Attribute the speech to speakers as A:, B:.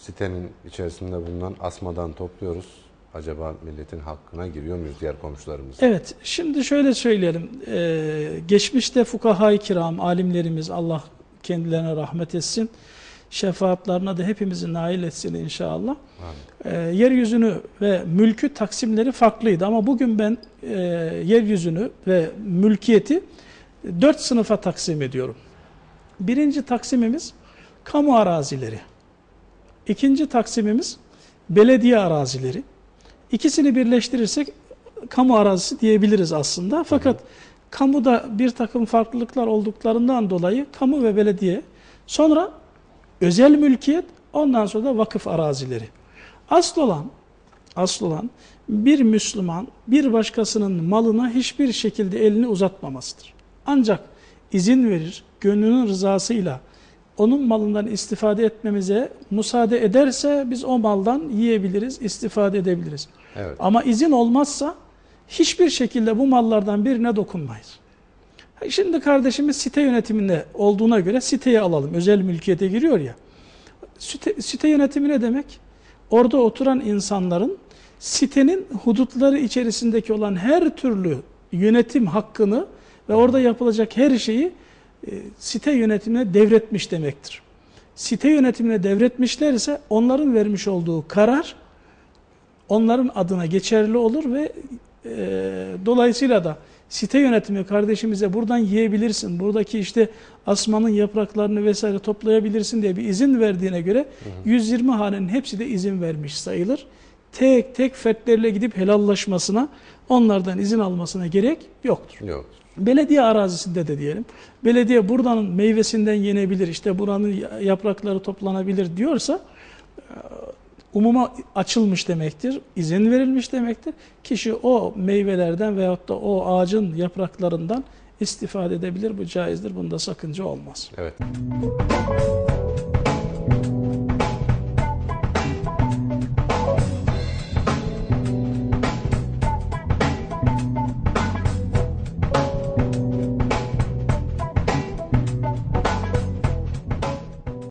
A: Sitenin içerisinde bulunan asmadan topluyoruz. Acaba milletin hakkına giriyor muyuz diğer komşularımız?
B: Evet, şimdi şöyle söyleyelim. Ee, geçmişte fukaha-i kiram, alimlerimiz Allah kendilerine rahmet etsin. Şefaatlerine de hepimizi nail etsin inşallah. Ee, yeryüzünü ve mülkü taksimleri farklıydı ama bugün ben e, yeryüzünü ve mülkiyeti dört sınıfa taksim ediyorum. Birinci taksimimiz kamu arazileri. İkinci taksimimiz belediye arazileri. İkisini birleştirirsek kamu arazisi diyebiliriz aslında. Fakat kamuda bir takım farklılıklar olduklarından dolayı kamu ve belediye, sonra özel mülkiyet, ondan sonra da vakıf arazileri. Asıl olan, asıl olan bir Müslüman bir başkasının malına hiçbir şekilde elini uzatmamasıdır. Ancak izin verir, gönlünün rızasıyla onun malından istifade etmemize müsaade ederse biz o maldan yiyebiliriz, istifade edebiliriz.
A: Evet.
B: Ama izin olmazsa hiçbir şekilde bu mallardan birine dokunmayız. Şimdi kardeşimiz site yönetiminde olduğuna göre siteyi alalım. Özel mülkiyete giriyor ya. Site, site yönetimi ne demek? Orada oturan insanların sitenin hudutları içerisindeki olan her türlü yönetim hakkını ve orada yapılacak her şeyi e, site yönetimine devretmiş demektir. Site yönetimine devretmişlerse onların vermiş olduğu karar onların adına geçerli olur ve e, dolayısıyla da site yönetimi kardeşimize buradan yiyebilirsin, buradaki işte asmanın yapraklarını vesaire toplayabilirsin diye bir izin verdiğine göre hı hı. 120 hanenin hepsi de izin vermiş sayılır. Tek tek fertlerle gidip helallaşmasına, onlardan izin almasına gerek yoktur.
A: Yok.
B: Belediye arazisinde de diyelim. Belediye buradan meyvesinden yenebilir, işte buranın yaprakları toplanabilir diyorsa umuma açılmış demektir, izin verilmiş demektir. Kişi o meyvelerden veyahut da o ağacın yapraklarından istifade edebilir. Bu caizdir. Bunda sakınca olmaz.
A: Evet.